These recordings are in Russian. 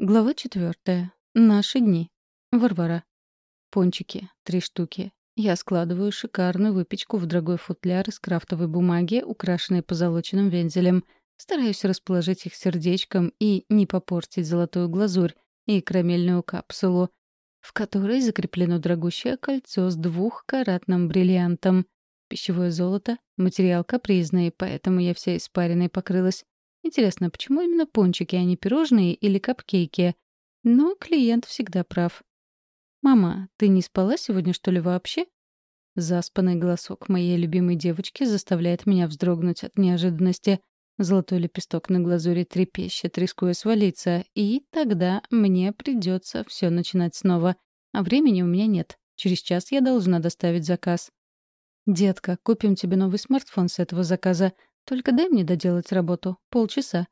Глава четвертая. Наши дни. Варвара. Пончики. Три штуки. Я складываю шикарную выпечку в дорогой футляр из крафтовой бумаги, украшенной позолоченным вензелем. Стараюсь расположить их сердечком и не попортить золотую глазурь и карамельную капсулу, в которой закреплено дорогущее кольцо с двухкаратным бриллиантом. Пищевое золото — материал капризный, поэтому я вся испаренной покрылась. Интересно, почему именно пончики, а не пирожные или капкейки? Но клиент всегда прав. «Мама, ты не спала сегодня, что ли, вообще?» Заспанный голосок моей любимой девочки заставляет меня вздрогнуть от неожиданности. Золотой лепесток на глазури трепещет, рискуя свалиться, и тогда мне придется все начинать снова. А времени у меня нет. Через час я должна доставить заказ. «Детка, купим тебе новый смартфон с этого заказа. Только дай мне доделать работу. Полчаса.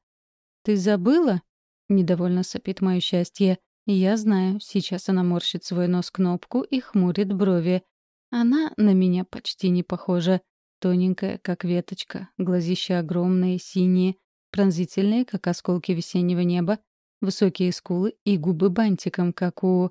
Ты забыла? Недовольно сопит мое счастье. Я знаю, сейчас она морщит свой нос кнопку и хмурит брови. Она на меня почти не похожа. Тоненькая, как веточка, глазища огромные, синие, пронзительные, как осколки весеннего неба, высокие скулы и губы бантиком, как у...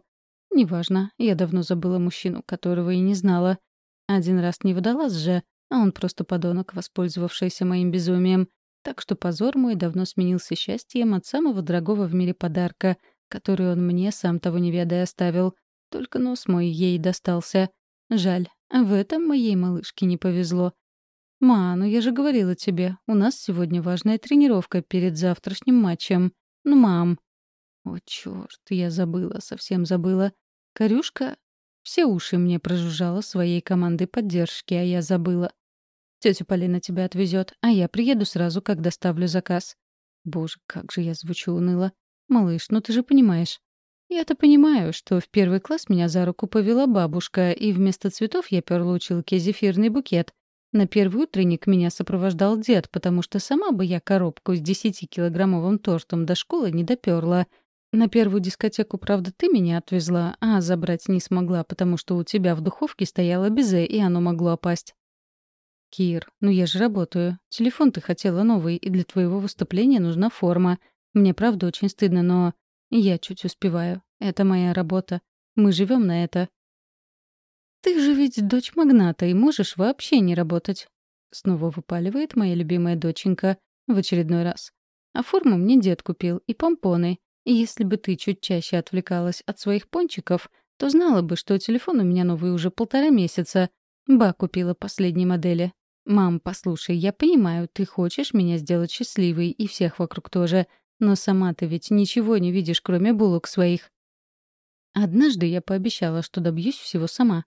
Неважно, я давно забыла мужчину, которого и не знала. Один раз не водолаз же, а он просто подонок, воспользовавшийся моим безумием. Так что позор мой давно сменился счастьем от самого дорогого в мире подарка, который он мне, сам того не ведая, оставил. Только нос мой ей достался. Жаль, в этом моей малышке не повезло. «Ма, ну я же говорила тебе, у нас сегодня важная тренировка перед завтрашним матчем. Ну, мам». О, чёрт, я забыла, совсем забыла. Корюшка все уши мне прожужжала своей командой поддержки, а я забыла. Тетя Полина тебя отвезет, а я приеду сразу, как доставлю заказ. Боже, как же я звучу уныло. Малыш, ну ты же понимаешь. Я-то понимаю, что в первый класс меня за руку повела бабушка, и вместо цветов я перла училке зефирный букет. На первый утренник меня сопровождал дед, потому что сама бы я коробку с десятикилограммовым тортом до школы не доперла — на первую дискотеку, правда, ты меня отвезла, а забрать не смогла, потому что у тебя в духовке стояло безе, и оно могло опасть. Кир, ну я же работаю. Телефон ты хотела новый, и для твоего выступления нужна форма. Мне, правда, очень стыдно, но я чуть успеваю. Это моя работа. Мы живем на это. Ты же ведь дочь магната и можешь вообще не работать. Снова выпаливает моя любимая доченька в очередной раз. А форму мне дед купил, и помпоны. И если бы ты чуть чаще отвлекалась от своих пончиков, то знала бы, что телефон у меня новый уже полтора месяца. Ба купила последней модели. «Мам, послушай, я понимаю, ты хочешь меня сделать счастливой, и всех вокруг тоже, но сама ты ведь ничего не видишь, кроме булок своих». Однажды я пообещала, что добьюсь всего сама.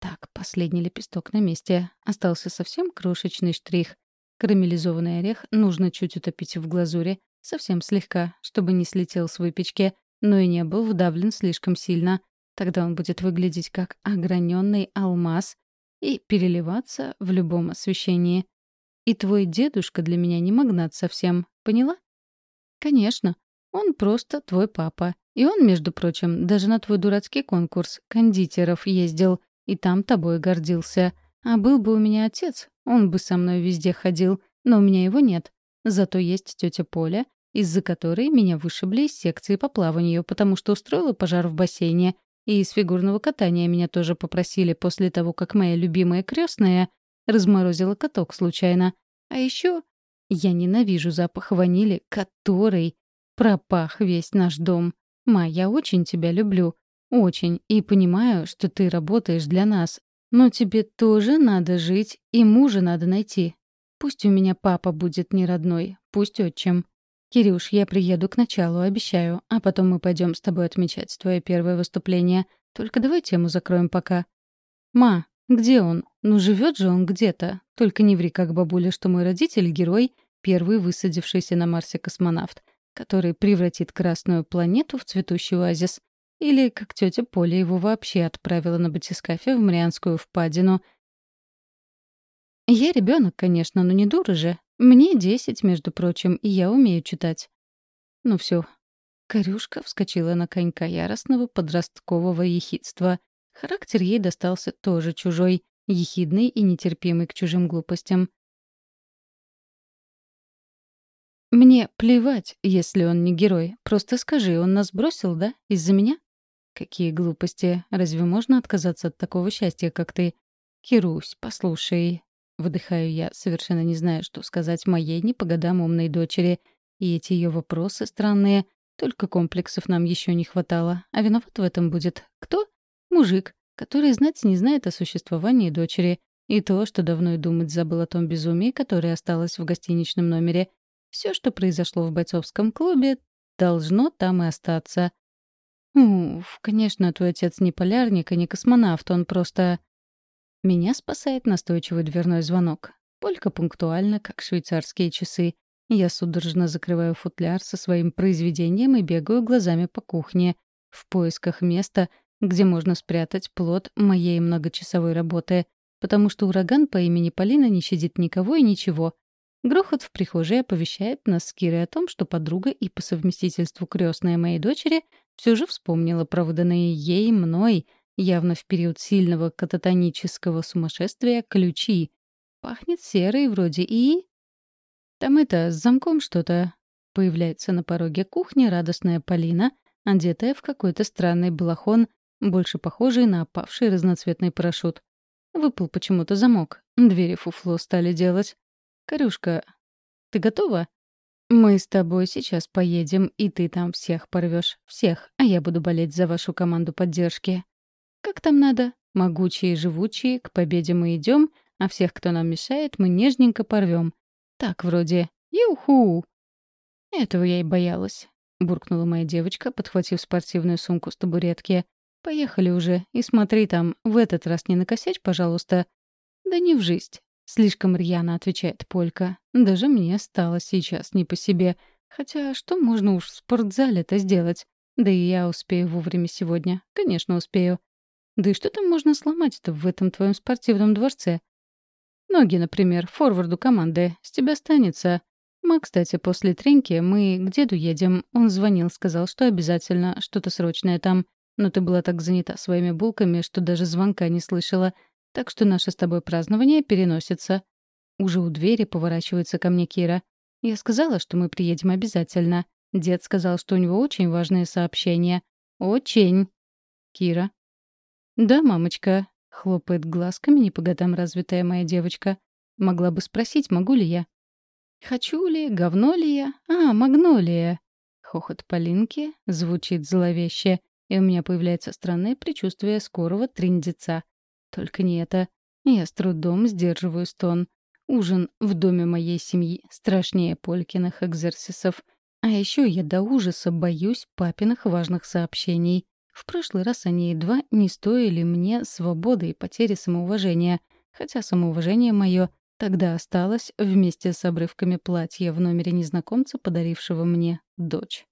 Так, последний лепесток на месте. Остался совсем крошечный штрих. Карамелизованный орех нужно чуть утопить в глазури, Совсем слегка, чтобы не слетел с выпечки, но и не был вдавлен слишком сильно. Тогда он будет выглядеть как ограненный алмаз и переливаться в любом освещении. И твой дедушка для меня не магнат совсем, поняла? Конечно. Он просто твой папа. И он, между прочим, даже на твой дурацкий конкурс кондитеров ездил, и там тобой гордился. А был бы у меня отец, он бы со мной везде ходил, но у меня его нет. Зато есть тетя Поля, из-за которой меня вышибли из секции по плаванию, потому что устроила пожар в бассейне, и из фигурного катания меня тоже попросили после того, как моя любимая крестная разморозила каток случайно. А еще я ненавижу запах ванили, который пропах весь наш дом. Ма, я очень тебя люблю. Очень. И понимаю, что ты работаешь для нас. Но тебе тоже надо жить, и мужа надо найти. Пусть у меня папа будет не родной, пусть отчим. Кирюш, я приеду к началу, обещаю, а потом мы пойдем с тобой отмечать твое первое выступление. Только давай тему закроем пока. Ма, где он? Ну, живет же он где-то. Только не ври, как бабуля, что мой родитель — герой, первый высадившийся на Марсе космонавт, который превратит Красную планету в цветущий оазис. Или, как тетя Поля его вообще отправила на батискафе в Марианскую впадину, я ребенок, конечно, но не дура же. Мне десять, между прочим, и я умею читать. Ну все. Корюшка вскочила на конька яростного подросткового ехидства. Характер ей достался тоже чужой, ехидный и нетерпимый к чужим глупостям. Мне плевать, если он не герой. Просто скажи, он нас бросил, да? Из-за меня? Какие глупости. Разве можно отказаться от такого счастья, как ты? Кирусь, послушай. Выдыхаю я, совершенно не зная, что сказать моей не по годам умной дочери. И эти ее вопросы странные. Только комплексов нам еще не хватало. А виноват в этом будет кто? Мужик, который знать не знает о существовании дочери. И то, что давно и думать забыл о том безумии, которое осталось в гостиничном номере — все, что произошло в бойцовском клубе, должно там и остаться. Уф, конечно, твой отец не полярник и не космонавт, он просто... Меня спасает настойчивый дверной звонок. Полька пунктуально, как швейцарские часы. Я судорожно закрываю футляр со своим произведением и бегаю глазами по кухне, в поисках места, где можно спрятать плод моей многочасовой работы, потому что ураган по имени Полина не щадит никого и ничего, Грохот в прихожей оповещает нас с Кирой о том, что подруга и по совместительству крестная моей дочери все же вспомнила про выданные ей мной, явно в период сильного кататонического сумасшествия, ключи. Пахнет серой вроде и... Там это, с замком что-то. Появляется на пороге кухни радостная Полина, одетая в какой-то странный балахон, больше похожий на опавший разноцветный парашют. Выпал почему-то замок. Двери фуфло стали делать. «Корюшка, ты готова?» «Мы с тобой сейчас поедем, и ты там всех порвешь, всех, а я буду болеть за вашу команду поддержки. Как там надо? Могучие и живучие, к победе мы идем, а всех, кто нам мешает, мы нежненько порвем. Так вроде «Юху!» Этого я и боялась, — буркнула моя девочка, подхватив спортивную сумку с табуретки. «Поехали уже, и смотри там, в этот раз не накосячь, пожалуйста». «Да не в жизнь. Слишком рьяно отвечает Полька. Даже мне стало сейчас не по себе. Хотя что можно уж в спортзале-то сделать? Да и я успею вовремя сегодня. Конечно, успею. Да и что там можно сломать-то в этом твоем спортивном дворце? Ноги, например, форварду команды. С тебя останется. Мы, кстати, после треньки мы к деду едем. Он звонил, сказал, что обязательно, что-то срочное там. Но ты была так занята своими булками, что даже звонка не слышала. Так что наше с тобой празднование переносится. Уже у двери поворачивается ко мне Кира. Я сказала, что мы приедем обязательно. Дед сказал, что у него очень важное сообщение. Очень. Кира. Да, мамочка. Хлопает глазками не по годам развитая моя девочка. Могла бы спросить, могу ли я. Хочу ли, говно ли я? А, магнолия. Хохот Полинки звучит зловеще, и у меня появляется странное предчувствие скорого триндеца. Только не это. Я с трудом сдерживаю стон. Ужин в доме моей семьи страшнее Полькиных экзерсисов. А еще я до ужаса боюсь папиных важных сообщений. В прошлый раз они едва не стоили мне свободы и потери самоуважения, хотя самоуважение мое тогда осталось вместе с обрывками платья в номере незнакомца, подарившего мне дочь.